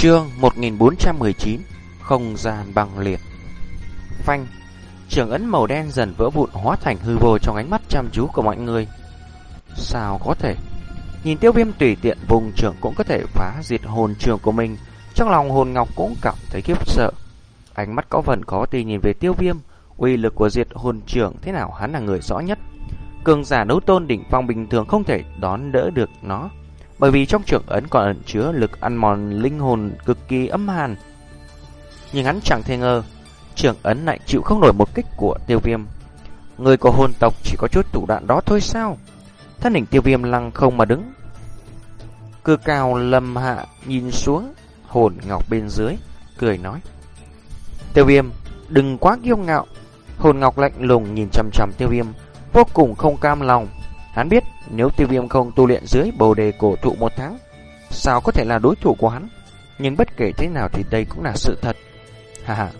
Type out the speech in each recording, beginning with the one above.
Chương 1419 Không gian bằng liệt. Phanh, Trường ấn màu đen dần vỡ vụn hóa thành hư vô trong ánh mắt chăm chú của mọi người. Sao có thể? Nhìn tiêu viêm tùy tiện, vùng trường cũng có thể phá diệt hồn trường của mình. Trong lòng hồn ngọc cũng cảm thấy khiếp sợ. Ánh mắt có phần khó tin nhìn về tiêu viêm. Uy lực của diệt hồn trường thế nào hắn là người rõ nhất? Cường giả đấu tôn đỉnh phong bình thường không thể đón đỡ được nó bởi vì trong trưởng ấn còn ẩn chứa lực ăn mòn linh hồn cực kỳ âm hàn. Nhưng hắn chẳng thể ngờ, trưởng ấn lại chịu không nổi một kích của tiêu viêm. Người của hồn tộc chỉ có chút thủ đoạn đó thôi sao? Thân hình tiêu viêm lăng không mà đứng. Cư cao lâm hạ nhìn xuống hồn ngọc bên dưới, cười nói. Tiêu viêm, đừng quá kiêu ngạo. Hồn ngọc lạnh lùng nhìn chầm chầm tiêu viêm, vô cùng không cam lòng. Hắn biết nếu tiêu viêm không tu luyện dưới bồ đề cổ thụ một tháng, sao có thể là đối thủ của hắn? Nhưng bất kể thế nào thì đây cũng là sự thật. Hà hà,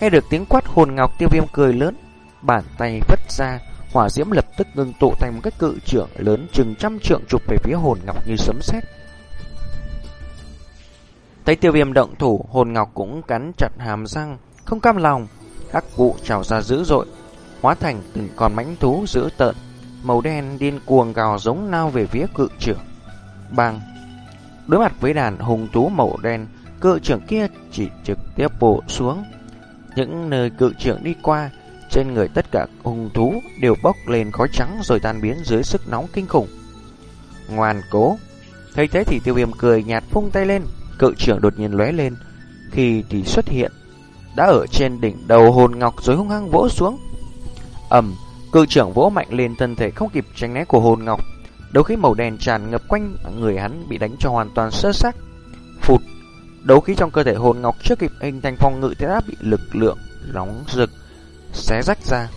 nghe được tiếng quát hồn ngọc tiêu viêm cười lớn, bàn tay vất ra, hỏa diễm lập tức ngưng tụ thành một cái cự trưởng lớn chừng trăm trượng chụp về phía hồn ngọc như sấm sét. Thấy tiêu viêm động thủ, hồn ngọc cũng cắn chặt hàm răng, không cam lòng, các vụ trào ra dữ dội, hóa thành từng con mãnh thú dữ tợn màu đen điên cuồng gào giống nao về phía cự trưởng. Bang! Đối mặt với đàn hùng thú màu đen, cự trưởng kia chỉ trực tiếp bổ xuống. Những nơi cự trưởng đi qua, trên người tất cả hùng thú đều bốc lên khói trắng rồi tan biến dưới sức nóng kinh khủng. Ngoan cố! Thấy thế thì tiêu viêm cười nhạt phung tay lên, cự trưởng đột nhiên lóe lên. Khi thì xuất hiện, đã ở trên đỉnh đầu hồn ngọc rồi hung hăng vỗ xuống. ầm Cự trưởng vỗ mạnh lên thân thể không kịp tránh né của hồn ngọc. Đấu khí màu đen tràn ngập quanh người hắn bị đánh cho hoàn toàn sơ xác. Phụt, đấu khí trong cơ thể hồn ngọc chưa kịp hình thành phong ngự thế đã bị lực lượng nóng rực xé rách ra.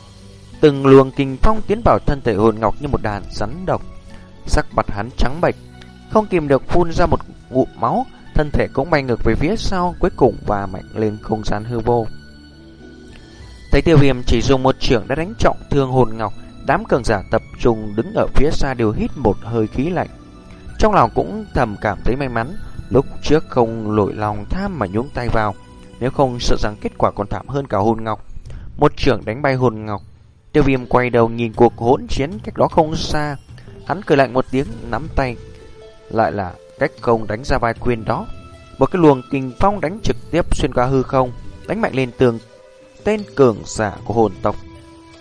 Từng luồng kinh phong tiến vào thân thể hồn ngọc như một đàn rắn độc. Sắc mặt hắn trắng bệch, không kìm được phun ra một ngụm máu, thân thể cũng bay ngược về phía sau cuối cùng và mạnh lên không gian hư vô. Thấy tiêu viêm chỉ dùng một trưởng đã đánh trọng thương hồn ngọc, đám cường giả tập trung đứng ở phía xa đều hít một hơi khí lạnh. Trong lòng cũng thầm cảm thấy may mắn, lúc trước không lội lòng tham mà nhúng tay vào, nếu không sợ rằng kết quả còn thảm hơn cả hồn ngọc. Một trưởng đánh bay hồn ngọc, tiêu viêm quay đầu nhìn cuộc hỗn chiến cách đó không xa, hắn cười lạnh một tiếng nắm tay, lại là cách không đánh ra vai quyền đó. Một cái luồng kinh phong đánh trực tiếp xuyên qua hư không, đánh mạnh lên tường tên cường giả của hồn tộc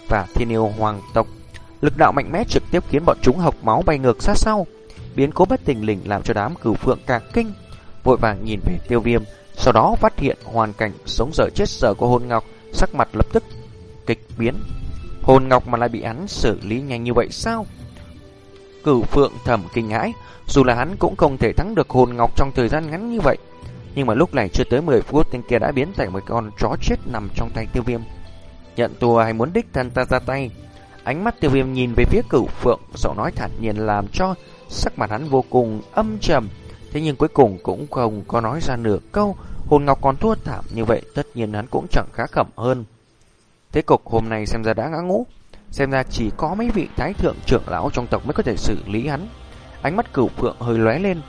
và thiên yêu hoàng tộc. Lực đạo mạnh mẽ trực tiếp khiến bọn chúng học máu bay ngược xa sau, biến cố bất tình lình làm cho đám cửu phượng càng kinh, vội vàng nhìn về tiêu viêm, sau đó phát hiện hoàn cảnh sống dở chết dở của hồn ngọc, sắc mặt lập tức kịch biến. Hồn ngọc mà lại bị hắn xử lý nhanh như vậy sao? Cửu phượng thầm kinh hãi, dù là hắn cũng không thể thắng được hồn ngọc trong thời gian ngắn như vậy. Nhưng mà lúc này chưa tới 10 phút tên kia đã biến thành một con chó chết nằm trong tay tiêu viêm. Nhận thua hay muốn đích thân ta ra tay? Ánh mắt tiêu viêm nhìn về phía cửu phượng, giọng nói thản nhiên làm cho sắc mặt hắn vô cùng âm trầm. Thế nhưng cuối cùng cũng không có nói ra nửa câu, hồn ngọc còn thua thảm như vậy, tất nhiên hắn cũng chẳng khá khẩm hơn. Thế cục hôm nay xem ra đã ngã ngũ, xem ra chỉ có mấy vị thái thượng trưởng lão trong tộc mới có thể xử lý hắn. Ánh mắt cửu phượng hơi lóe lên,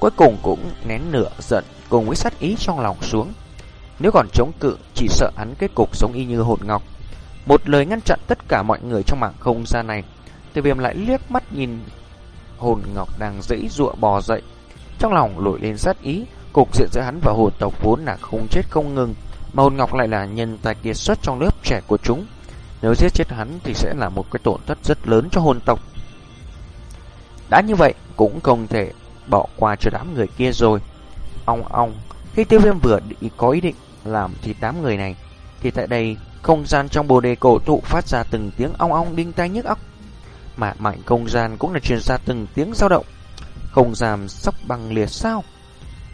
cuối cùng cũng nén nửa giận cùng với sát ý trong lòng xuống. Nếu còn chống cự, chỉ sợ hắn kết cục sống y như hồn ngọc. Một lời ngăn chặn tất cả mọi người trong mảng không gian này. Tiêu viêm lại liếc mắt nhìn hồn ngọc đang dãy dụa bò dậy. Trong lòng nổi lên sát ý, cục diện giữa hắn và hồn tộc vốn là không chết không ngừng, mà hồn ngọc lại là nhân tài kiệt xuất trong lớp trẻ của chúng. Nếu giết chết hắn thì sẽ là một cái tổn thất rất lớn cho hồn tộc. Đã như vậy, cũng không thể bỏ qua cho đám người kia rồi ong ong. Khi tiêu viêm vừa định có ý định làm thì đám người này, thì tại đây không gian trong bồ đề cổ thụ phát ra từng tiếng ong ong đinh tai nhức óc. Mà mạnh không gian cũng là truyền ra từng tiếng dao động. Không gian sóc bằng liệt sao.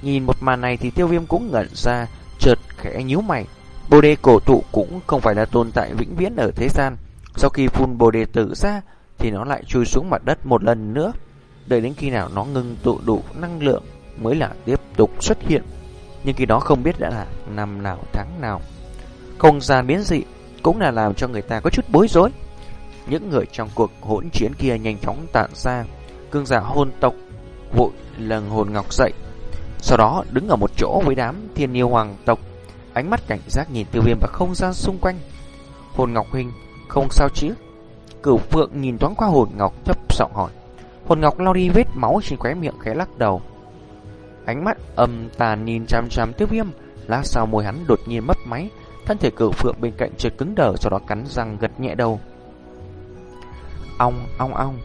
Nhìn một màn này thì tiêu viêm cũng ngẩn ra, chợt khẽ nhíu mày. Bồ đề cổ thụ cũng không phải là tồn tại vĩnh viễn ở thế gian. Sau khi phun bồ đề tử ra thì nó lại chui xuống mặt đất một lần nữa. Đợi đến khi nào nó ngưng tụ đủ năng lượng mới là tiếp tục xuất hiện. Nhưng khi đó không biết đã là năm nào tháng nào. Không gian biến dị cũng là làm cho người ta có chút bối rối. Những người trong cuộc hỗn chiến kia nhanh chóng tản ra, cương giả hôn tộc vội lần hồn ngọc dậy. Sau đó đứng ở một chỗ với đám thiên yêu hoàng tộc, ánh mắt cảnh giác nhìn tiêu viêm và không gian xung quanh. Hồn Ngọc Huynh, không sao chứ? Cửu Phượng nhìn thoáng qua hồn Ngọc thấp giọng hỏi. Hồn Ngọc lau đi vết máu trên khóe miệng khẽ lắc đầu. Ánh mắt âm tàn nhìn chăm chăm tiêu viêm, lát sau môi hắn đột nhiên mất máy, thân thể cửu phượng bên cạnh chợt cứng đờ sau đó cắn răng gật nhẹ đầu. Ong, ong ong,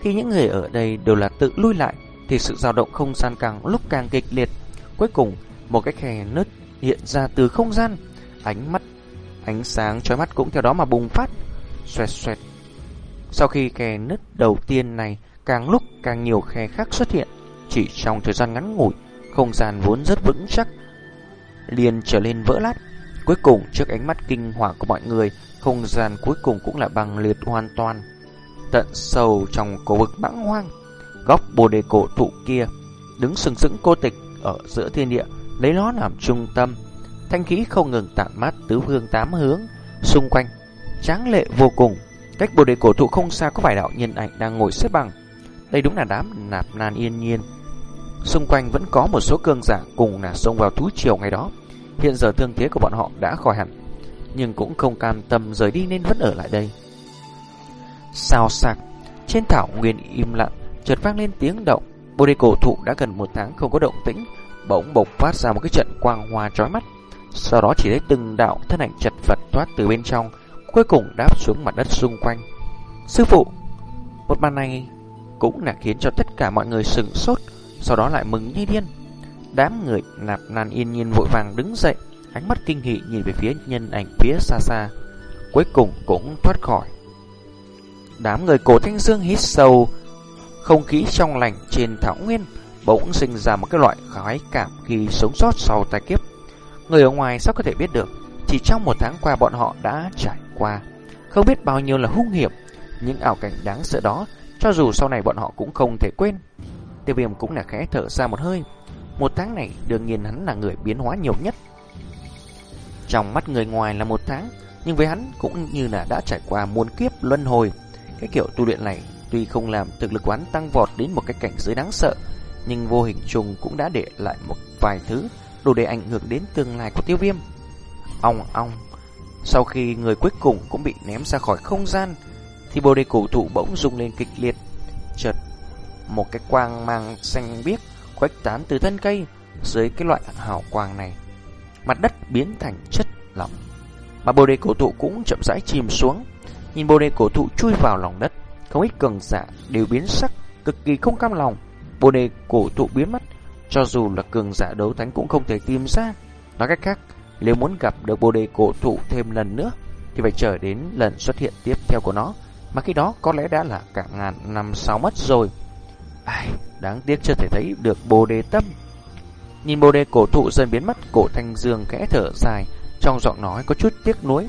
khi những người ở đây đều là tự lui lại, thì sự dao động không gian càng lúc càng kịch liệt. Cuối cùng, một cái khe nứt hiện ra từ không gian, ánh mắt, ánh sáng trói mắt cũng theo đó mà bùng phát, xoẹt xoẹt. Sau khi khe nứt đầu tiên này, càng lúc càng nhiều khe khác xuất hiện, chỉ trong thời gian ngắn ngủi, không gian vốn rất vững chắc, liền trở lên vỡ lát. Cuối cùng, trước ánh mắt kinh hoàng của mọi người, không gian cuối cùng cũng là băng liệt hoàn toàn. Tận sâu trong cổ vực mãng hoang, góc bồ đề cổ thụ kia, đứng sừng sững cô tịch ở giữa thiên địa, lấy nó làm trung tâm. Thanh khí không ngừng tản mát tứ phương tám hướng, xung quanh, tráng lệ vô cùng. Cách bồ đề cổ thụ không xa có vài đạo nhân ảnh đang ngồi xếp bằng. Đây đúng là đám nạp nan yên nhiên. Xung quanh vẫn có một số cương giả cùng là xông vào thú triều ngày đó. Hiện giờ thương thế của bọn họ đã khỏi hẳn, nhưng cũng không cam tâm rời đi nên vẫn ở lại đây. Sao sạc, trên thảo nguyên im lặng, chợt vang lên tiếng động. Bồ đề cổ thụ đã gần một tháng không có động tĩnh, bỗng bộc phát ra một cái trận quang hoa chói mắt. Sau đó chỉ thấy từng đạo thân ảnh chật vật thoát từ bên trong, cuối cùng đáp xuống mặt đất xung quanh. Sư phụ, một màn này cũng là khiến cho tất cả mọi người sừng sốt, sau đó lại mừng như điên. Đám người nạp nan yên nhiên vội vàng đứng dậy, ánh mắt kinh hỉ nhìn về phía nhân ảnh phía xa xa. Cuối cùng cũng thoát khỏi. Đám người cổ thanh dương hít sâu, không khí trong lành trên thảo nguyên bỗng sinh ra một cái loại khói cảm khi sống sót sau tai kiếp. Người ở ngoài sao có thể biết được, chỉ trong một tháng qua bọn họ đã trải qua. Không biết bao nhiêu là hung hiểm, những ảo cảnh đáng sợ đó, cho dù sau này bọn họ cũng không thể quên. Tiêu viêm cũng là khẽ thở ra một hơi, một tháng này đương nhiên hắn là người biến hóa nhiều nhất. Trong mắt người ngoài là một tháng, nhưng với hắn cũng như là đã trải qua muôn kiếp luân hồi. Cái kiểu tu luyện này tuy không làm thực lực quán tăng vọt đến một cái cảnh giới đáng sợ, nhưng vô hình trùng cũng đã để lại một vài thứ đủ để ảnh hưởng đến tương lai của tiêu viêm. Ong ong, sau khi người cuối cùng cũng bị ném ra khỏi không gian, thì bồ đề cổ thụ bỗng rung lên kịch liệt. Chợt, một cái quang mang xanh biếc khuếch tán từ thân cây dưới cái loại hào quang này. Mặt đất biến thành chất lỏng. Mà bồ đề cổ thụ cũng chậm rãi chìm xuống. Nhìn bồ đề cổ thụ chui vào lòng đất, không ít cường giả đều biến sắc, cực kỳ không cam lòng. Bồ đề cổ thụ biến mất, cho dù là cường giả đấu thánh cũng không thể tìm ra. Nói cách khác, nếu muốn gặp được bồ đề cổ thụ thêm lần nữa, thì phải chờ đến lần xuất hiện tiếp theo của nó. Mà khi đó có lẽ đã là cả ngàn năm sau mất rồi. Ai, đáng tiếc chưa thể thấy được bồ đề tâm. Nhìn bồ đề cổ thụ dần biến mất, cổ thanh dương khẽ thở dài, trong giọng nói có chút tiếc nuối.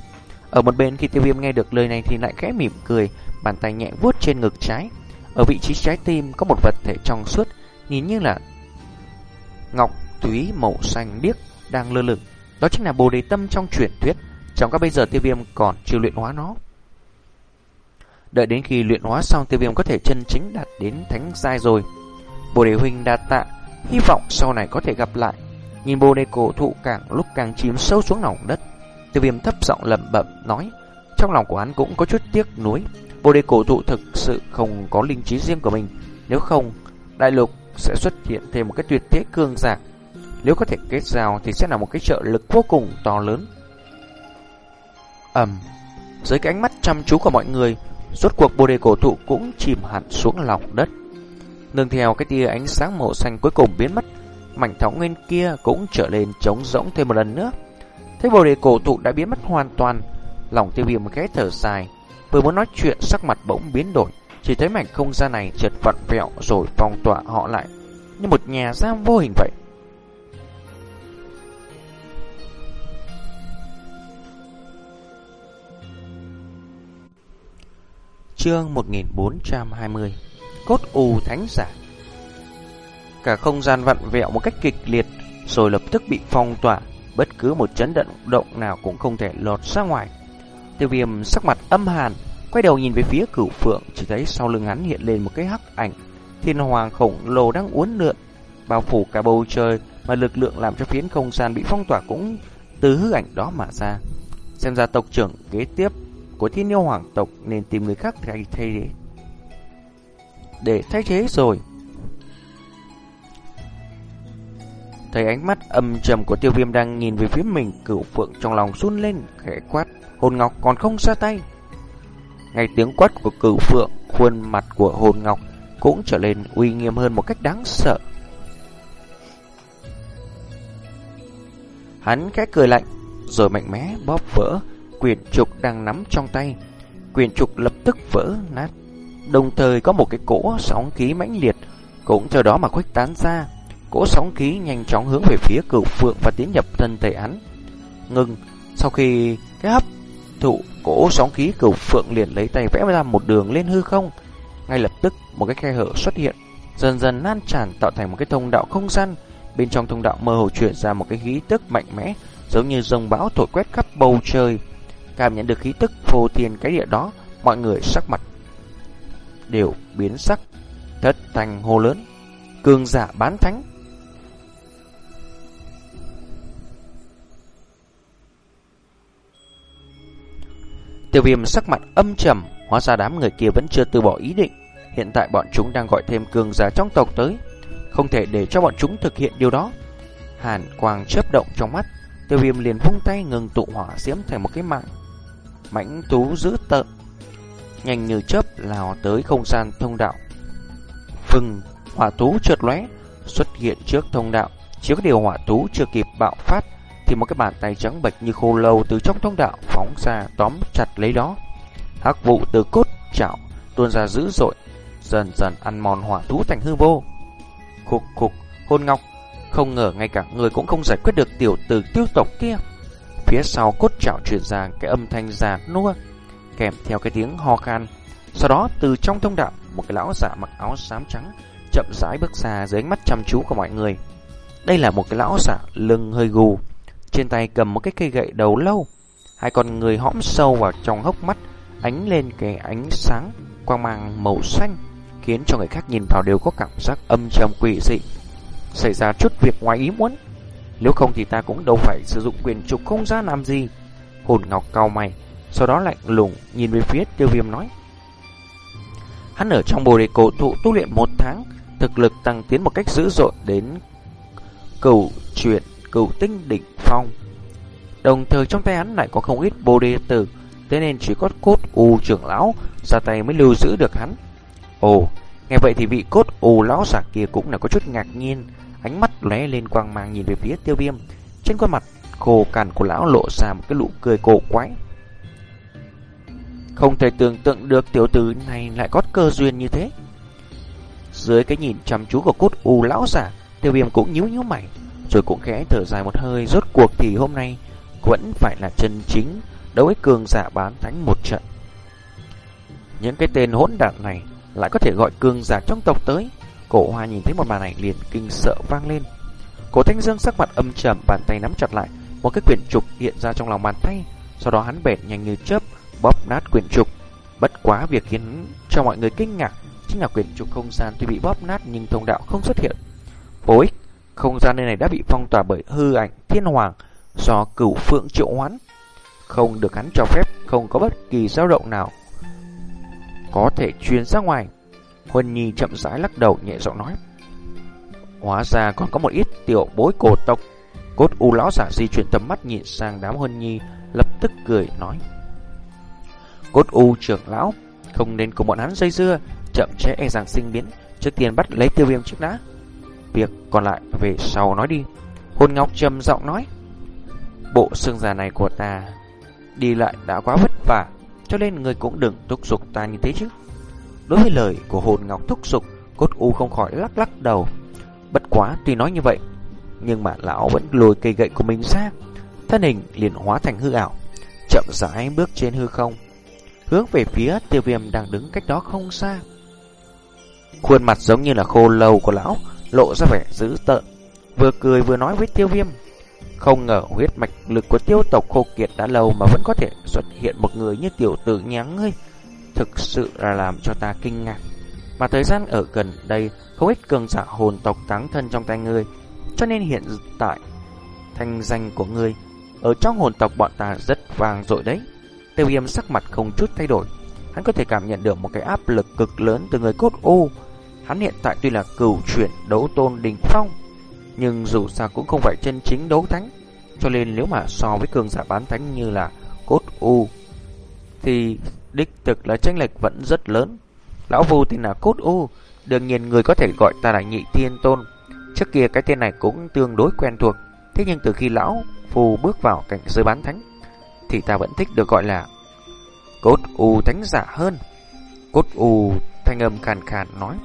Ở một bên khi tiêu viêm nghe được lời này thì lại khẽ mỉm cười, bàn tay nhẹ vuốt trên ngực trái. Ở vị trí trái tim có một vật thể trong suốt, nhìn như là ngọc túy màu xanh biếc đang lơ lửng. Đó chính là bồ đề tâm trong truyền thuyết. Trong các bây giờ tiêu viêm còn chưa luyện hóa nó. Đợi đến khi luyện hóa xong tiêu viêm có thể chân chính đạt đến thánh giai rồi. Bồ đề huynh đa tạ, hy vọng sau này có thể gặp lại. Nhìn bồ đề cổ thụ càng lúc càng chìm sâu xuống lòng đất. Tiêu viêm thấp giọng lẩm bẩm nói, trong lòng của hắn cũng có chút tiếc nuối. Bồ đề cổ thụ thực sự không có linh trí riêng của mình, nếu không, đại lục sẽ xuất hiện thêm một cái tuyệt thế cương giả. Nếu có thể kết giao thì sẽ là một cái trợ lực vô cùng to lớn. Ẩm, dưới cái ánh mắt chăm chú của mọi người, Rốt cuộc bồ đề cổ thụ cũng chìm hẳn xuống lòng đất. Nương theo cái tia ánh sáng màu xanh cuối cùng biến mất, mảnh thảo nguyên kia cũng trở lên trống rỗng thêm một lần nữa. Thấy bồ đề cổ thụ đã biến mất hoàn toàn, lòng tiêu viêm ghé thở dài, vừa muốn nói chuyện sắc mặt bỗng biến đổi, chỉ thấy mảnh không gian này chợt vặn vẹo rồi phong tỏa họ lại, như một nhà giam vô hình vậy. Chương 1420 Cốt U Thánh Giả. Cả không gian vặn vẹo một cách kịch liệt, Rồi lập tức bị phong tỏa. Bất cứ một chấn động động nào cũng không thể lọt ra ngoài. Tiêu viêm sắc mặt âm hàn, Quay đầu nhìn về phía cửu phượng, Chỉ thấy sau lưng hắn hiện lên một cái hắc ảnh. Thiên hoàng khổng lồ đang uốn lượn, Bao phủ cả bầu trời, mà lực lượng làm cho phiến không gian bị phong tỏa cũng từ hư ảnh đó mà ra. Xem ra tộc trưởng kế tiếp của thiên yêu hoàng tộc nên tìm người khác thay thế. Để thay thế rồi. Thấy ánh mắt âm trầm của tiêu viêm đang nhìn về phía mình, Cửu phượng trong lòng run lên, khẽ quát, Hồn ngọc còn không ra tay? Ngay tiếng quát của cửu phượng, Khuôn mặt của hồn ngọc Cũng trở lên uy nghiêm hơn một cách đáng sợ. Hắn khẽ cười lạnh, Rồi mạnh mẽ bóp vỡ Quyền trục đang nắm trong tay Quyền trục lập tức vỡ nát Đồng thời có một cái cỗ sóng khí mãnh liệt Cũng theo đó mà khuếch tán ra Cỗ sóng khí nhanh chóng hướng về phía cửu phượng và tiến nhập thân thể hắn. Ngừng, sau khi cái hấp thụ cỗ sóng khí cửu phượng liền lấy tay vẽ ra một đường lên hư không. Ngay lập tức một cái khe hở xuất hiện, dần dần lan tràn tạo thành một cái thông đạo không gian. Bên trong thông đạo mơ hồ chuyển ra một cái khí tức mạnh mẽ, giống như dòng bão thổi quét khắp bầu trời. Cảm nhận được khí tức phô thiên cái địa đó, mọi người sắc mặt đều biến sắc, thất thành hô lớn. Cường giả bán thánh Tiêu viêm sắc mặt âm trầm, hóa ra đám người kia vẫn chưa từ bỏ ý định. Hiện tại bọn chúng đang gọi thêm cường giả trong tộc tới. Không thể để cho bọn chúng thực hiện điều đó. Hàn quang chớp động trong mắt, tiêu viêm liền vung tay ngừng tụ hỏa diễm thành một cái mạng. Mãnh tú giữ tợn, nhanh như chớp lao tới không gian thông đạo. Phừng, hỏa tú trượt lóe xuất hiện trước thông đạo. Chỉ có điều hỏa tú chưa kịp bạo phát thì một cái bàn tay trắng bệch như khô lâu từ trong thông đạo phóng ra tóm chặt lấy đó. Hắc vụ từ cốt chảo tuôn ra dữ dội, dần dần ăn mòn hỏa thú thành hư vô. Khục khục, hôn ngọc, không ngờ ngay cả người cũng không giải quyết được tiểu tử tiêu tộc kia. Phía sau cốt chảo truyền ra cái âm thanh già nua, kèm theo cái tiếng ho khan. Sau đó từ trong thông đạo, một cái lão giả mặc áo xám trắng chậm rãi bước ra dưới ánh mắt chăm chú của mọi người. Đây là một cái lão giả lưng hơi gù, trên tay cầm một cái cây gậy đầu lâu. Hai con người hõm sâu vào trong hốc mắt, ánh lên cái ánh sáng quang mang màu xanh, khiến cho người khác nhìn vào đều có cảm giác âm trầm quỷ dị. Xảy ra chút việc ngoài ý muốn, nếu không thì ta cũng đâu phải sử dụng quyền trục không gian làm gì. Hồn Ngọc cao mày, sau đó lạnh lùng nhìn về phía tiêu viêm nói. Hắn ở trong bồ đề cổ thụ tu luyện một tháng, thực lực tăng tiến một cách dữ dội đến cầu chuyện cửu tinh đỉnh phong. Đồng thời trong tay hắn lại có không ít bồ đề tử, thế nên chỉ có cốt u trưởng lão ra tay mới lưu giữ được hắn. Ồ, nghe vậy thì vị cốt u lão giả kia cũng là có chút ngạc nhiên, ánh mắt lóe lên quang mang nhìn về phía tiêu viêm. Trên khuôn mặt khô cằn của lão lộ ra một cái nụ cười cổ quái. Không thể tưởng tượng được tiểu tử này lại có cơ duyên như thế. Dưới cái nhìn chăm chú của cốt u lão giả, tiêu viêm cũng nhíu nhíu mày, rồi cũng khẽ thở dài một hơi Rốt cuộc thì hôm nay Vẫn phải là chân chính Đấu với cường giả bán thánh một trận Những cái tên hỗn đản này Lại có thể gọi cường giả trong tộc tới Cổ hoa nhìn thấy một màn này liền kinh sợ vang lên Cổ thanh dương sắc mặt âm trầm Bàn tay nắm chặt lại Một cái quyển trục hiện ra trong lòng bàn tay Sau đó hắn bẹt nhanh như chớp Bóp nát quyển trục Bất quá việc khiến cho mọi người kinh ngạc Chính là quyển trục không gian tuy bị bóp nát Nhưng thông đạo không xuất hiện Vô ích không gian nơi này đã bị phong tỏa bởi hư ảnh thiên hoàng do cửu phượng triệu hoán. Không được hắn cho phép, không có bất kỳ dao động nào có thể truyền ra ngoài. Huân Nhi chậm rãi lắc đầu nhẹ giọng nói. Hóa ra còn có một ít tiểu bối cổ tộc. Cốt u lão giả di chuyển tầm mắt nhìn sang đám Huân Nhi, lập tức cười nói. Cốt u trưởng lão, không nên cùng bọn hắn dây dưa, chậm chế e rằng sinh biến, trước tiên bắt lấy tiêu viêm trước đã. Việc còn lại về sau nói đi Hôn Ngọc trầm giọng nói Bộ xương già này của ta Đi lại đã quá vất vả Cho nên người cũng đừng thúc giục ta như thế chứ Đối với lời của hồn Ngọc thúc sục Cốt U không khỏi lắc lắc đầu. Bất quá tuy nói như vậy Nhưng mà lão vẫn lùi cây gậy của mình ra. Thân hình liền hóa thành hư ảo Chậm rãi bước trên hư không. Hướng về phía tiêu viêm đang đứng cách đó không xa. Khuôn mặt giống như là khô lâu của lão lộ ra vẻ dữ tợn, vừa cười vừa nói với tiêu viêm. Không ngờ huyết mạch lực của tiêu tộc khô kiệt đã lâu mà vẫn có thể xuất hiện một người như tiểu tử nháng ngươi. Thực sự là làm cho ta kinh ngạc. Mà thời gian ở gần đây, không ít cường giả hồn tộc táng thân trong tay ngươi, cho nên hiện tại thanh danh của ngươi ở trong hồn tộc bọn ta rất vang dội đấy. Tiêu viêm sắc mặt không chút thay đổi. Hắn có thể cảm nhận được một cái áp lực cực lớn từ người cốt u. Hắn hiện tại tuy là cửu chuyển đấu tôn đỉnh phong, nhưng dù sao cũng không phải chân chính đấu thánh. Cho nên nếu mà so với cường giả bán thánh như là cốt u, thì đích thực là tranh lệch vẫn rất lớn. Lão Vu tên là cốt u, đương nhiên người có thể gọi ta là nhị thiên tôn. Trước kia cái tên này cũng tương đối quen thuộc, thế nhưng từ khi lão Phu bước vào cảnh giới bán thánh, thì ta vẫn thích được gọi là cốt u thánh giả hơn. Cốt u thanh âm khàn khàn nói,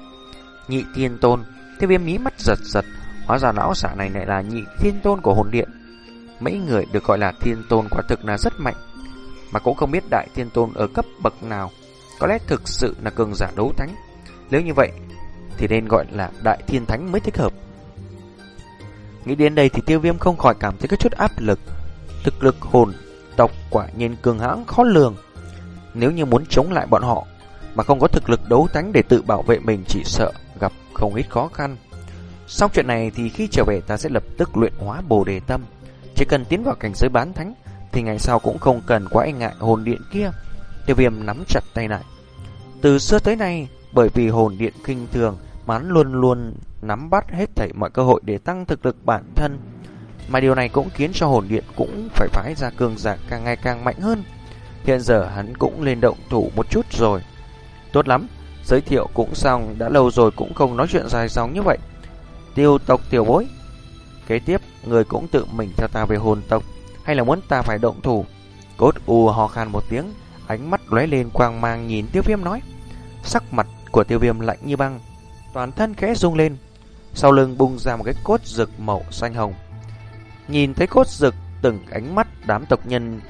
nhị thiên tôn, thế viêm mí mắt giật giật, hóa ra lão giả này lại là nhị thiên tôn của hồn điện. Mấy người được gọi là thiên tôn quả thực là rất mạnh, mà cũng không biết đại thiên tôn ở cấp bậc nào. Có lẽ thực sự là cường giả đấu thánh. Nếu như vậy, thì nên gọi là đại thiên thánh mới thích hợp. Nghĩ đến đây thì tiêu viêm không khỏi cảm thấy có chút áp lực. Thực lực hồn tộc quả nhiên cường hãng khó lường. Nếu như muốn chống lại bọn họ, mà không có thực lực đấu thánh để tự bảo vệ mình chỉ sợ gặp không ít khó khăn. Sau chuyện này thì khi trở về ta sẽ lập tức luyện hóa bồ đề tâm. Chỉ cần tiến vào cảnh giới bán thánh thì ngày sau cũng không cần quá e ngại hồn điện kia. Tiêu viêm nắm chặt tay lại. Từ xưa tới nay, bởi vì hồn điện kinh thường mán luôn luôn nắm bắt hết thảy mọi cơ hội để tăng thực lực bản thân. Mà điều này cũng khiến cho hồn điện cũng phải phái ra cường giả càng ngày càng mạnh hơn. Hiện giờ hắn cũng lên động thủ một chút rồi. Tốt lắm, giới thiệu cũng xong, đã lâu rồi cũng không nói chuyện dài dòng như vậy. Tiêu tộc tiểu bối. Kế tiếp, người cũng tự mình theo ta về hồn tộc, hay là muốn ta phải động thủ? Cốt u ho khan một tiếng, ánh mắt lóe lên quang mang nhìn tiêu viêm nói. Sắc mặt của tiêu viêm lạnh như băng, toàn thân khẽ rung lên. Sau lưng bung ra một cái cốt rực màu xanh hồng. Nhìn thấy cốt rực, từng ánh mắt đám tộc nhân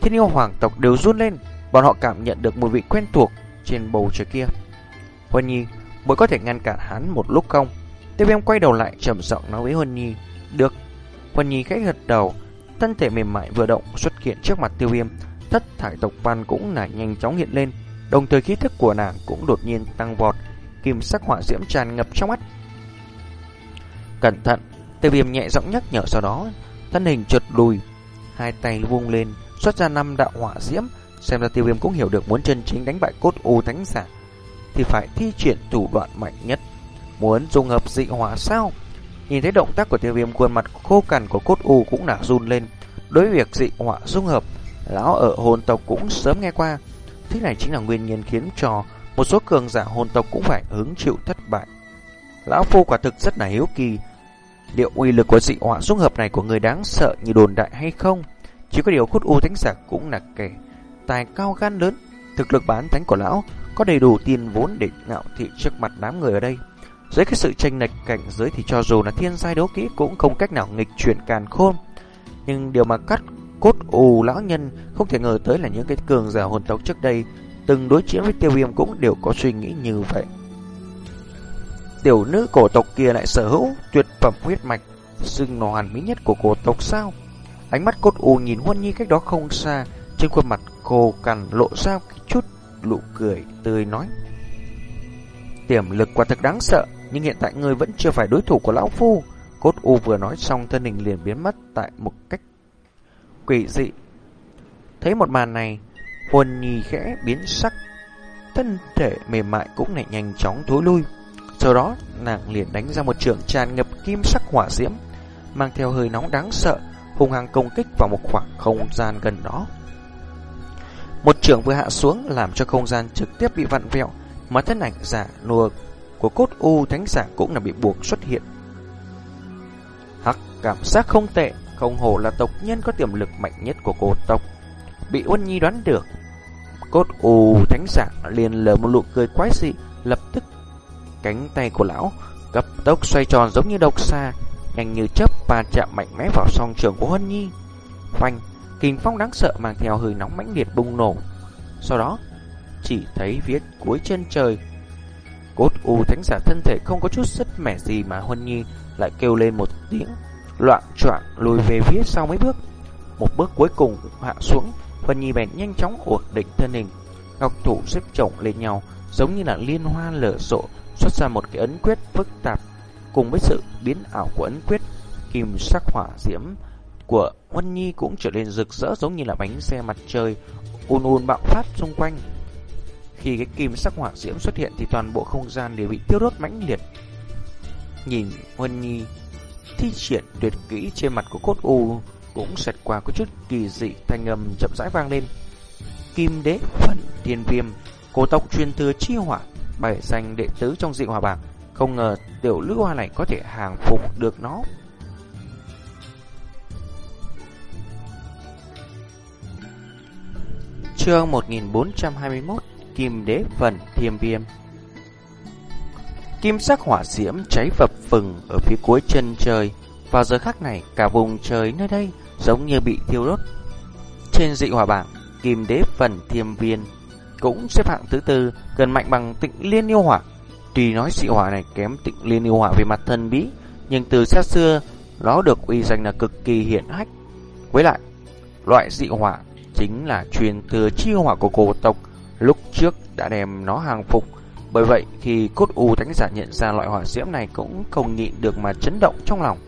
thiên yêu hoàng tộc đều run lên. Bọn họ cảm nhận được mùi vị quen thuộc trên bầu trời kia. Huân Nhi, mới có thể ngăn cản hắn một lúc không? Tiêu viêm quay đầu lại trầm giọng nói với Huân Nhi. Được. Huân Nhi khẽ gật đầu, thân thể mềm mại vừa động xuất hiện trước mặt tiêu viêm. Thất thải tộc văn cũng nảy nhanh chóng hiện lên, đồng thời khí thức của nàng cũng đột nhiên tăng vọt, kim sắc hỏa diễm tràn ngập trong mắt. Cẩn thận, tiêu viêm nhẹ giọng nhắc nhở sau đó, thân hình trượt lùi, hai tay vung lên, xuất ra năm đạo hỏa diễm, xem ra tiêu viêm cũng hiểu được muốn chân chính đánh bại cốt u thánh giả thì phải thi triển thủ đoạn mạnh nhất. Muốn dùng hợp dị hỏa sao? Nhìn thấy động tác của tiêu viêm khuôn mặt khô cằn của cốt u cũng đã run lên. Đối việc dị họa dung hợp, lão ở hồn tộc cũng sớm nghe qua. Thế này chính là nguyên nhân khiến cho một số cường giả hồn tộc cũng phải hứng chịu thất bại. Lão phu quả thực rất là hiếu kỳ. Liệu uy lực của dị họa dung hợp này của người đáng sợ như đồn đại hay không? Chỉ có điều cốt u thánh giả cũng là kẻ tài cao gan lớn. Thực lực bán thánh của lão có đầy đủ tiền vốn để ngạo thị trước mặt đám người ở đây. Dưới cái sự tranh lệch cảnh giới thì cho dù là thiên giai đấu kỹ cũng không cách nào nghịch chuyển càn khôn. Nhưng điều mà cắt cốt ù lão nhân không thể ngờ tới là những cái cường giả hồn tộc trước đây từng đối chiến với tiêu viêm cũng đều có suy nghĩ như vậy. Tiểu nữ cổ tộc kia lại sở hữu tuyệt phẩm huyết mạch, xưng nó hoàn mỹ nhất của cổ tộc sao? Ánh mắt cốt ù nhìn Huân Nhi cách đó không xa, trên khuôn mặt cô cằn lộ ra chút nụ cười tươi nói. Tiềm lực quả thực đáng sợ, nhưng hiện tại ngươi vẫn chưa phải đối thủ của lão phu. Cốt U vừa nói xong thân hình liền biến mất tại một cách quỷ dị. Thấy một màn này, Huân Nhi khẽ biến sắc, thân thể mềm mại cũng lại nhanh chóng thối lui. Sau đó, nàng liền đánh ra một trường tràn ngập kim sắc hỏa diễm, mang theo hơi nóng đáng sợ, hung hăng công kích vào một khoảng không gian gần đó. Một trường vừa hạ xuống làm cho không gian trực tiếp bị vặn vẹo, mà thân ảnh giả nùa của cốt u thánh giả cũng là bị buộc xuất hiện. Hắc cảm giác không tệ, không hồ là tộc nhân có tiềm lực mạnh nhất của cổ tộc. Bị Uân Nhi đoán được, cốt u thánh giả liền lờ một nụ cười quái dị, lập tức cánh tay của lão cấp tốc xoay tròn giống như độc xa, nhanh như chớp và chạm mạnh mẽ vào song trường của Huân Nhi. Phanh, Kinh phong đáng sợ mang theo hơi nóng mãnh liệt bùng nổ. Sau đó, chỉ thấy phía cuối chân trời, cốt u thánh giả thân thể không có chút sức mẻ gì mà Huân Nhi lại kêu lên một tiếng, loạn choạng lùi về phía sau mấy bước. Một bước cuối cùng hạ xuống, Huân Nhi bèn nhanh chóng ổn định thân hình, ngọc thủ xếp chồng lên nhau, giống như là liên hoa lở rộ, xuất ra một cái ấn quyết phức tạp, cùng với sự biến ảo của ấn quyết kim sắc hỏa diễm của Huân Nhi cũng trở nên rực rỡ giống như là bánh xe mặt trời un un bạo phát xung quanh. Khi cái kim sắc hỏa diễm xuất hiện thì toàn bộ không gian đều bị tiêu đốt mãnh liệt. Nhìn Huân Nhi thi triển tuyệt kỹ trên mặt của cốt u cũng xẹt qua có chút kỳ dị thanh âm chậm rãi vang lên. Kim đế phần thiên viêm, cổ tộc truyền thừa chi hỏa, bảy danh đệ tứ trong dị hỏa bảng. Không ngờ tiểu lữ hoa này có thể hàng phục được nó. Chương 1421 Kim đế phần thiêm viêm Kim sắc hỏa diễm cháy phập phừng ở phía cuối chân trời. Vào giờ khắc này, cả vùng trời nơi đây giống như bị thiêu đốt. Trên dị hỏa bảng, Kim đế phần thiêm viên cũng xếp hạng thứ tư, gần mạnh bằng tịnh liên yêu hỏa. Tuy nói dị hỏa này kém tịnh liên yêu hỏa về mặt thân bí, nhưng từ xa xưa, nó được uy danh là cực kỳ hiển hách. Với lại, loại dị hỏa chính là truyền thừa chi hỏa của cổ tộc, lúc trước đã đem nó hàng phục. Bởi vậy, khi cốt u thánh giả nhận ra loại hỏa diễm này cũng không nhịn được mà chấn động trong lòng.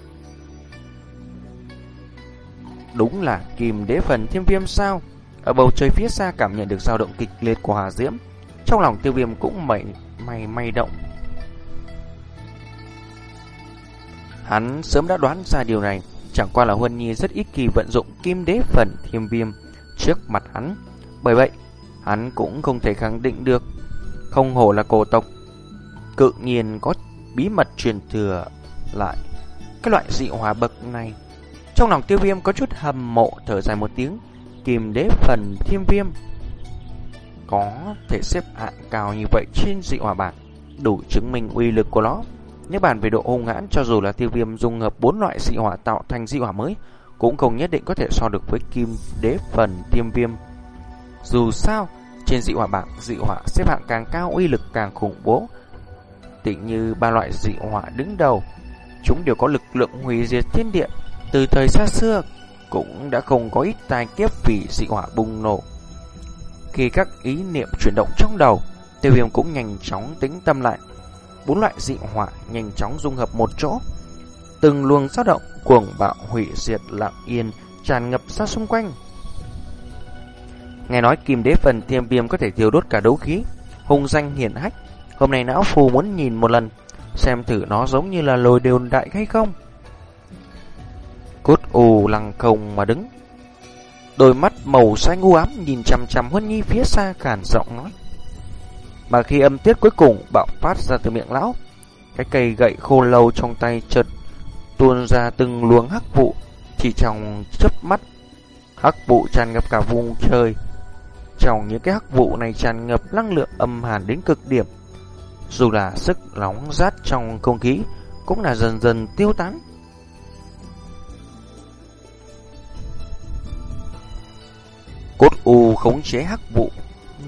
Đúng là kim đế phần thiên viêm sao? Ở bầu trời phía xa cảm nhận được dao động kịch liệt của hỏa diễm. Trong lòng tiêu viêm cũng mày may may động. Hắn sớm đã đoán ra điều này, chẳng qua là Huân Nhi rất ít kỳ vận dụng kim đế phần thiêm viêm trước mặt hắn. Bởi vậy, hắn cũng không thể khẳng định được. Không hổ là cổ tộc, cự nhiên có bí mật truyền thừa lại cái loại dị hỏa bậc này. Trong lòng tiêu viêm có chút hầm mộ thở dài một tiếng, kim đế phần thiêm viêm. Có thể xếp hạng cao như vậy trên dị hỏa bảng, đủ chứng minh uy lực của nó. Nếu bàn về độ hung hãn cho dù là tiêu viêm dung hợp bốn loại dị hỏa tạo thành dị hỏa mới, cũng không nhất định có thể so được với kim đế phần thiêm viêm. Dù sao, trên dị hỏa bảng, dị hỏa xếp hạng càng cao uy lực càng khủng bố. Tịnh như ba loại dị hỏa đứng đầu, chúng đều có lực lượng hủy diệt thiên địa, từ thời xa xưa cũng đã không có ít tai kiếp vì dị hỏa bùng nổ. Khi các ý niệm chuyển động trong đầu, tiêu viêm cũng nhanh chóng tính tâm lại. Bốn loại dị hỏa nhanh chóng dung hợp một chỗ. Từng luồng dao động, cuồng bạo hủy diệt lặng yên tràn ngập ra xung quanh. Nghe nói kim đế phần tiêm viêm có thể thiêu đốt cả đấu khí, hung danh hiển hách. Hôm nay não phù muốn nhìn một lần, xem thử nó giống như là lồi đều đại hay không. Cốt ù lằng không mà đứng. Đôi mắt màu xanh u ám nhìn chằm chằm Huân Nhi phía xa khàn giọng nói. Mà khi âm tiết cuối cùng bạo phát ra từ miệng lão, cái cây gậy khô lâu trong tay chợt tuôn ra từng luồng hắc vụ, chỉ trong chớp mắt, hắc vụ tràn ngập cả vùng trời. Trong những cái hắc vụ này tràn ngập năng lượng âm hàn đến cực điểm. Dù là sức nóng rát trong không khí, cũng là dần dần tiêu tán. Cốt u khống chế hắc vụ,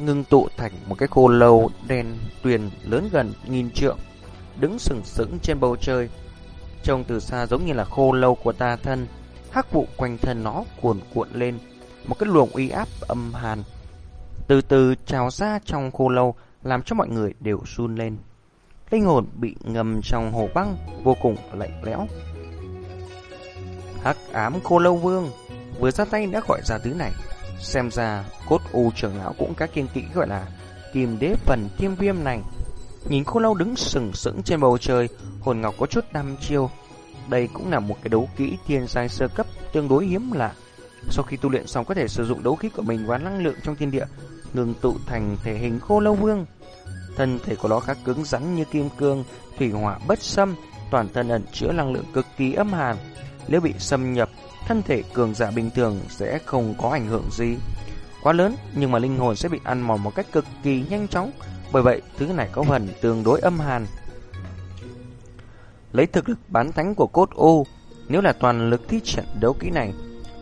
ngưng tụ thành một cái khô lâu đen tuyền lớn gần nghìn trượng, đứng sừng sững trên bầu trời. Trông từ xa giống như là khô lâu của ta thân, hắc vụ quanh thân nó cuồn cuộn lên, một cái luồng uy áp âm hàn từ từ trào ra trong khô lâu, làm cho mọi người đều run lên. Linh hồn bị ngầm trong hồ băng, vô cùng lạnh lẽo. Hắc ám khô lâu vương vừa ra tay đã gọi ra thứ này. Xem ra cốt u trưởng lão cũng các kiên kỵ gọi là kim đế phần tiêm viêm này. Nhìn khô lâu đứng sừng sững trên bầu trời, hồn ngọc có chút đăm chiêu. Đây cũng là một cái đấu kỹ thiên giai sơ cấp tương đối hiếm lạ. Sau khi tu luyện xong có thể sử dụng đấu khí của mình và năng lượng trong thiên địa ngưng tụ thành thể hình khô lâu vương. Thân thể của nó khá cứng rắn như kim cương, thủy hỏa bất xâm, toàn thân ẩn chứa năng lượng cực kỳ âm hàn. Nếu bị xâm nhập, thân thể cường giả bình thường sẽ không có ảnh hưởng gì quá lớn, nhưng mà linh hồn sẽ bị ăn mòn một cách cực kỳ nhanh chóng. Bởi vậy, thứ này có phần tương đối âm hàn. Lấy thực lực bán thánh của cốt ô, nếu là toàn lực thi trận đấu kỹ này,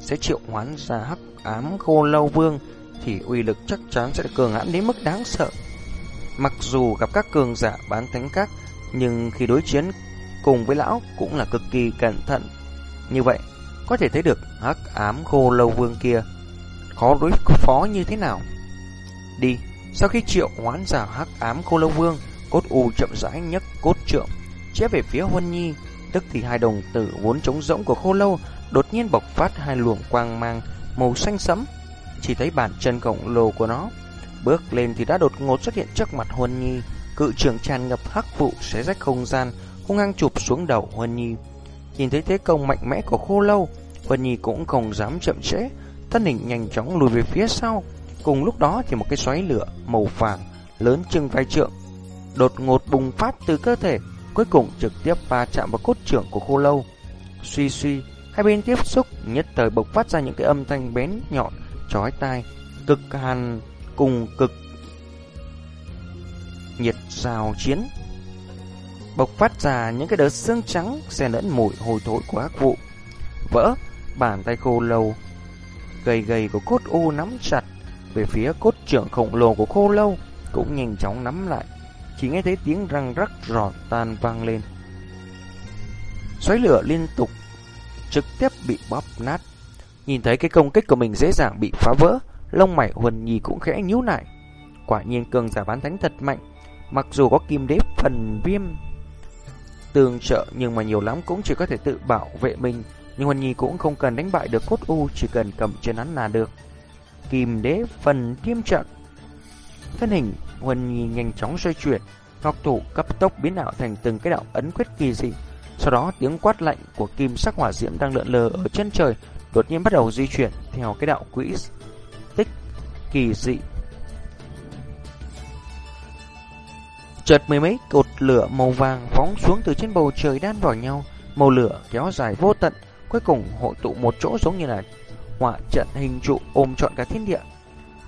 sẽ triệu hoán ra hắc ám khô lâu vương thì uy lực chắc chắn sẽ cường hãn đến mức đáng sợ. Mặc dù gặp các cường giả bán thánh các, nhưng khi đối chiến cùng với lão cũng là cực kỳ cẩn thận. Như vậy, có thể thấy được hắc ám khô lâu vương kia khó đối phó như thế nào. Đi, sau khi triệu hoán giả hắc ám khô lâu vương, cốt u chậm rãi nhấc cốt trượng, chép về phía Huân Nhi, Tức thì hai đồng tử vốn trống rỗng của khô lâu đột nhiên bộc phát hai luồng quang mang màu xanh sẫm. Chỉ thấy bàn chân khổng lồ của nó bước lên thì đã đột ngột xuất hiện trước mặt Huân Nhi, cự trường tràn ngập hắc vụ xé rách không gian, hung hăng chụp xuống đầu Huân Nhi. Nhìn thấy thế công mạnh mẽ của khô lâu, Huân Nhi cũng không dám chậm trễ, thân hình nhanh chóng lùi về phía sau. Cùng lúc đó thì một cái xoáy lửa màu vàng lớn chừng vai trượng đột ngột bùng phát từ cơ thể, cuối cùng trực tiếp va chạm vào cốt trưởng của khô lâu. Suy suy, hai bên tiếp xúc nhất thời bộc phát ra những cái âm thanh bén nhọn, chói tai, cực hàn cùng cực nhiệt rào chiến. Bộc phát ra những cái đợt xương trắng xen lẫn mùi hồi thối của ác vụ. Vỡ, bàn tay khô lâu gầy gầy của cốt u nắm chặt về phía cốt trưởng khổng lồ của khô lâu cũng nhanh chóng nắm lại chỉ nghe thấy tiếng răng rắc rọt tan vang lên. Xoáy lửa liên tục trực tiếp bị bóp nát. Nhìn thấy cái công kích của mình dễ dàng bị phá vỡ, lông mày Huân Nhi cũng khẽ nhíu lại. Quả nhiên cường giả bán thánh thật mạnh, mặc dù có kim đế phần viêm tương trợ nhưng mà nhiều lắm cũng chỉ có thể tự bảo vệ mình. Nhưng Huân Nhi cũng không cần đánh bại được cốt u, chỉ cần cầm trên hắn là được. Kim đế phần viêm trận Thân hình Huân Nhi nhanh chóng xoay chuyển, ngọc thủ cấp tốc biến ảo thành từng cái đạo ấn quyết kỳ dị. Sau đó tiếng quát lạnh của kim sắc hỏa diễm đang lượn lờ ở chân trời đột nhiên bắt đầu di chuyển theo cái đạo quỹ tích kỳ dị. Chợt mười mấy cột lửa màu vàng phóng xuống từ trên bầu trời đan vào nhau, màu lửa kéo dài vô tận, cuối cùng hội tụ một chỗ giống như là họa trận hình trụ ôm trọn cả thiên địa,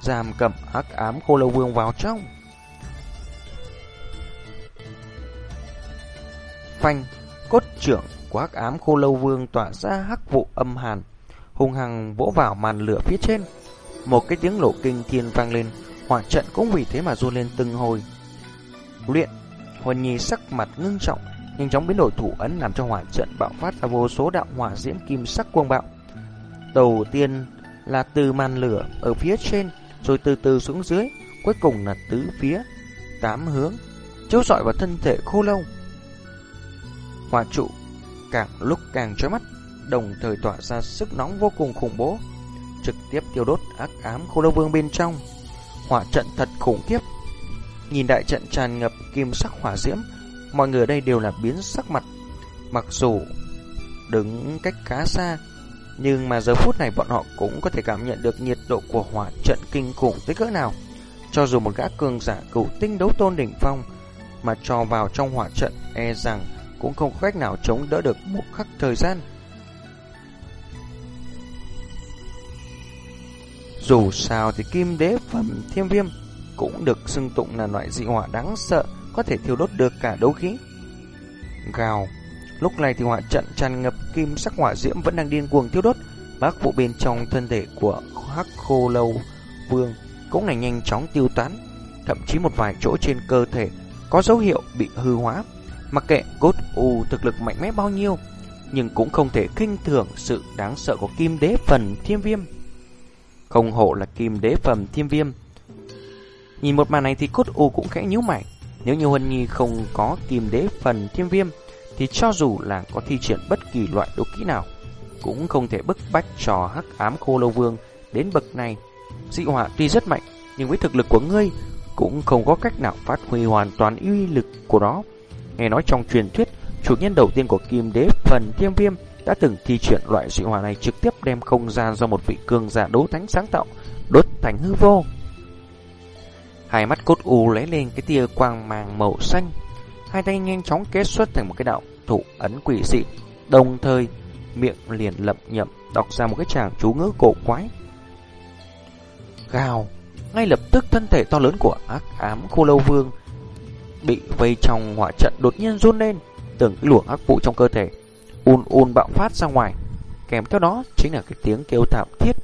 giam cầm hắc ám khô lâu vương vào trong. phanh, cốt trưởng của hắc ám khô lâu vương tỏa ra hắc vụ âm hàn, hung hăng vỗ vào màn lửa phía trên. Một cái tiếng lộ kinh thiên vang lên, hỏa trận cũng vì thế mà run lên từng hồi. Luyện, Huân Nhi sắc mặt ngưng trọng, nhanh chóng biến đổi thủ ấn làm cho hỏa trận bạo phát ra vô số đạo hỏa diễm kim sắc quang bạo. Đầu tiên là từ màn lửa ở phía trên, rồi từ từ xuống dưới, cuối cùng là tứ phía, tám hướng, chiếu rọi vào thân thể khô lâu. Hỏa trụ càng lúc càng chói mắt, đồng thời tỏa ra sức nóng vô cùng khủng bố, trực tiếp tiêu đốt ác ám khô lâu vương bên trong. Hỏa trận thật khủng khiếp. Nhìn đại trận tràn ngập kim sắc hỏa diễm, mọi người ở đây đều là biến sắc mặt. Mặc dù đứng cách khá xa, nhưng mà giờ phút này bọn họ cũng có thể cảm nhận được nhiệt độ của hỏa trận kinh khủng tới cỡ nào. Cho dù một gã cường giả cửu tinh đấu tôn đỉnh phong mà cho vào trong hỏa trận e rằng cũng không có cách nào chống đỡ được một khắc thời gian. Dù sao thì kim đế phẩm thiêm viêm cũng được xưng tụng là loại dị hỏa đáng sợ, có thể thiêu đốt được cả đấu khí. Gào, lúc này thì hỏa trận tràn ngập kim sắc hỏa diễm vẫn đang điên cuồng thiêu đốt, bác vụ bên trong thân thể của hắc khô lâu vương cũng là nhanh chóng tiêu tán, thậm chí một vài chỗ trên cơ thể có dấu hiệu bị hư hóa. Mặc kệ cốt u thực lực mạnh mẽ bao nhiêu, nhưng cũng không thể kinh thường sự đáng sợ của kim đế phần thiên viêm. Không hộ là kim đế phẩm thiên viêm. Nhìn một màn này thì cốt u cũng khẽ nhíu mày. Nếu như Huân Nhi không có kim đế phần thiên viêm, thì cho dù là có thi triển bất kỳ loại đấu kỹ nào, cũng không thể bức bách trò hắc ám khô lâu vương đến bậc này. Dị hỏa tuy rất mạnh, nhưng với thực lực của ngươi cũng không có cách nào phát huy hoàn toàn uy lực của nó. Nghe nói trong truyền thuyết, chủ nhân đầu tiên của kim đế phần thiên viêm đã từng thi triển loại dị hỏa này trực tiếp đem không gian do một vị cường giả đấu thánh sáng tạo, đốt thành hư vô. Hai mắt cốt u lấy lên cái tia quang màng màu xanh, hai tay nhanh chóng kết xuất thành một cái đạo thủ ấn quỷ dị, đồng thời miệng liền lẩm nhẩm đọc ra một cái tràng chú ngữ cổ quái. Gào, ngay lập tức thân thể to lớn của ác ám khô lâu vương bị vây trong hỏa trận đột nhiên run lên, từng cái luồng ác vụ trong cơ thể un un bạo phát ra ngoài, kèm theo đó chính là cái tiếng kêu thảm thiết.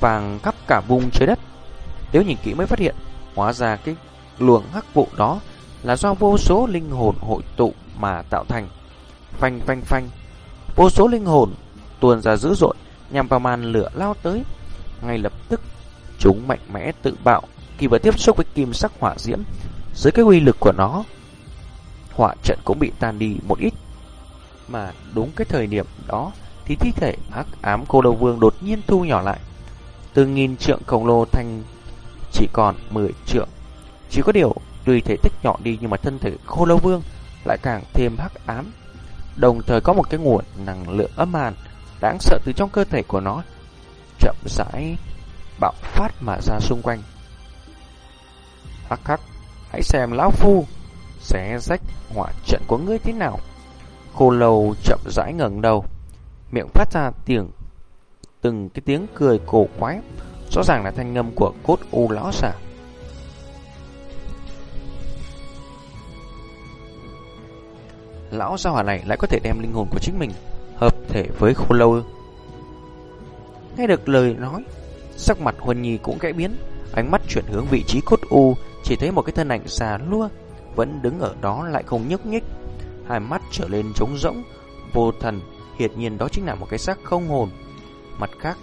Vàng khắp cả vùng trái đất. Nếu nhìn kỹ mới phát hiện, hóa ra cái luồng hắc vụ đó là do vô số linh hồn hội tụ mà tạo thành. Phanh phanh phanh, vô số linh hồn tuôn ra dữ dội nhằm vào màn lửa lao tới. Ngay lập tức, chúng mạnh mẽ tự bạo, khi vừa tiếp xúc với kim sắc hỏa diễm, dưới cái uy lực của nó, hỏa trận cũng bị tan đi một ít. Mà đúng cái thời điểm đó thì thi thể hắc ám cô đầu vương đột nhiên thu nhỏ lại. Từ nghìn trượng khổng lồ thành chỉ còn 10 trượng. Chỉ có điều tuy thể tích nhỏ đi nhưng mà thân thể khô lâu vương lại càng thêm hắc ám. Đồng thời có một cái nguồn năng lượng âm hàn đáng sợ từ trong cơ thể của nó chậm rãi bạo phát mà ra xung quanh. Hắc hắc, hãy xem lão phu xé rách hỏa trận của ngươi thế nào. Khô lâu chậm rãi ngẩng đầu, miệng phát ra tiếng từng cái tiếng cười cổ quái, rõ ràng là thanh ngâm của cốt u lão giả. Lão gia hỏa này lại có thể đem linh hồn của chính mình hợp thể với khô lâu. Nghe được lời nói, sắc mặt Huân Nhi cũng gãy biến, ánh mắt chuyển hướng vị trí cốt u, chỉ thấy một cái thân ảnh già lua vẫn đứng ở đó lại không nhúc nhích, hai mắt trở lên trống rỗng, vô thần, hiển nhiên đó chính là một cái xác không hồn. Mặt khác,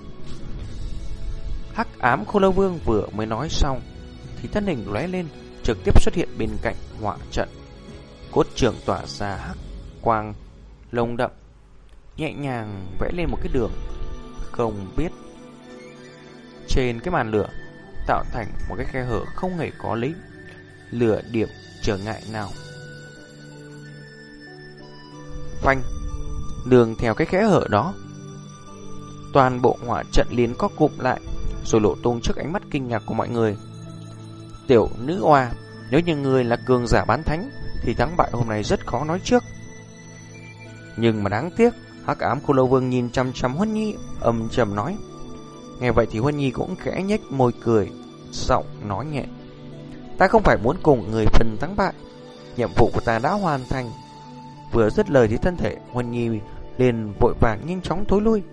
Hắc ám khô lâu vương vừa mới nói xong Thì thân hình lóe lên Trực tiếp xuất hiện bên cạnh họa trận. Cốt trường tỏa ra hắc quang Lông đậm Nhẹ nhàng vẽ lên một cái đường Không biết. Trên cái màn lửa Tạo thành một cái khe hở không hề có lý Lửa điểm trở ngại nào Phanh Đường theo cái khe hở đó Toàn bộ hỏa trận liền có cụm lại rồi lộ tung trước ánh mắt kinh ngạc của mọi người. Tiểu nữ oa, nếu như người là cường giả bán thánh, thì thắng bại hôm nay rất khó nói trước. Nhưng mà đáng tiếc, hắc ám cô lâu vương nhìn chăm chăm Huân Nhi, âm trầm nói. Nghe vậy thì Huân Nhi cũng khẽ nhếch môi cười, giọng nói nhẹ. Ta không phải muốn cùng người phần thắng bại, nhiệm vụ của ta đã hoàn thành. Vừa dứt lời thì thân thể Huân Nhi liền vội vàng nhanh chóng thối lui.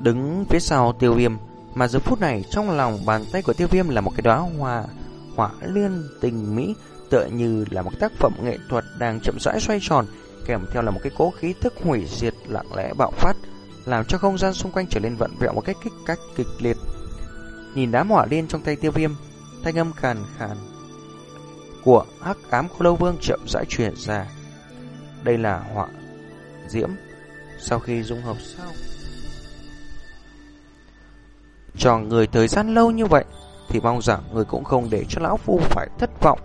Đứng phía sau tiêu viêm mà giờ phút này, trong lòng bàn tay của tiêu viêm là một cái đóa hoa Hỏa liên tình mỹ, Tựa như là một tác phẩm nghệ thuật đang chậm rãi xoay tròn, Kèm theo là một cái cố khí thức hủy diệt, lặng lẽ bạo phát, Làm cho không gian xung quanh trở nên vận vẹo một cách kích cách, kịch liệt. Nhìn đám hỏa liên trong tay tiêu viêm, Thanh âm khàn khàn Của hắc ám khô lâu vương chậm rãi truyền ra. Đây là họa diễm. Sau khi dung hợp sao cho người thời gian lâu như vậy Thì mong rằng người cũng không để cho lão phu phải thất vọng.